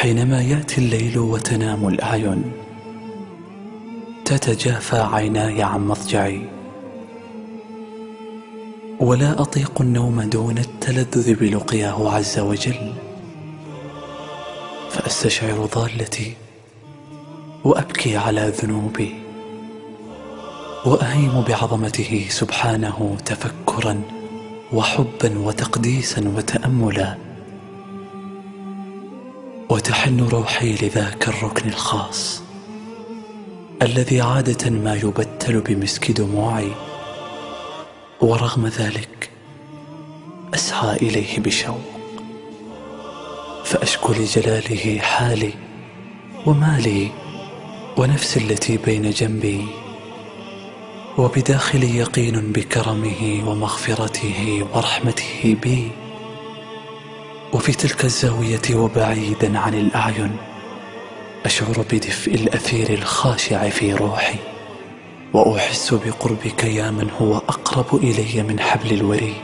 حينما يأتي الليل وتنام الأعين تتجافى عيناي عن مضجعي. ولا أطيق النوم دون التلذذ بلقياه عز وجل. فأستشعر ضالتي وأبكي على ذنوبي. وأهيم بعظمته سبحانه تفكرا وحبا وتقديسا وتاملا. وتحن روحي لذاك الركن الخاص الذي عادة ما يبتل بمسك دموعي ورغم ذلك أسعى إليه بشوق. فأشكو لجلاله حالي ومالي ونفسي التي بين جنبي وبداخلي يقين بكرمه ومغفرته ورحمته بي. وفي تلك الزاوية وبعيدا عن الأعين أشعر بدفء الأثير الخاشع في روحي وأحس بقربك يا من هو أقرب إلي من حبل الوري.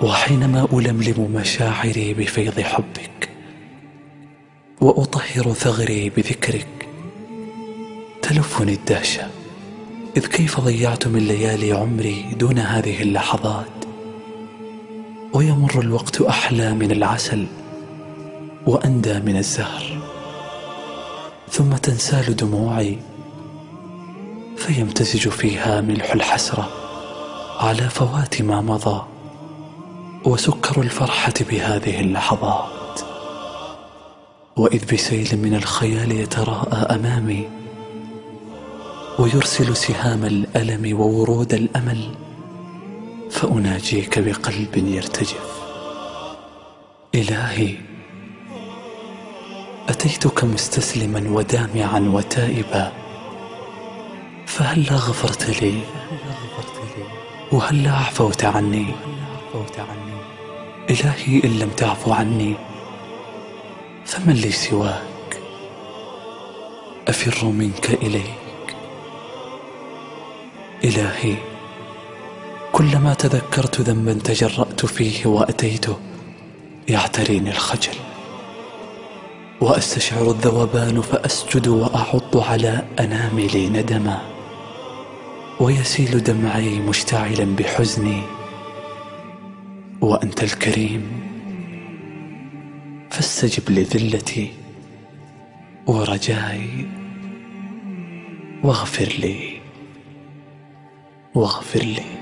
وحينما ألملم مشاعري بفيض حبك وأطهر ثغري بذكرك تلفني الدهشة. إذ كيف ضيعت من ليالي عمري دون هذه اللحظات؟ ويمر الوقت أحلى من العسل وأندى من الزهر ثم تنسال دموعي فيمتزج فيها ملح الحسرة على فوات ما مضى وسكر الفرحة بهذه اللحظات. وإذ بسيل من الخيال يتراءى أمامي ويرسل سهام الألم وورود الأمل فأناجيك بقلب يرتجف. إلهي أتيتك مستسلما ودامعا وتائبا فهلا غفرت لي؟ وهلا عفوت عني؟ إلهي إن لم تعفو عني فمن لي سواك؟ أفر منك إليك. إلهي كلما تذكرت ذنبا تجرأت فيه وأتيته يعتريني الخجل. وأستشعر الذوبان فأسجد وأعض على أناملي ندما. ويسيل دمعي مشتعلا بحزني. وأنت الكريم. فاستجب لذلتي ورجائي. واغفر لي. واغفر لي.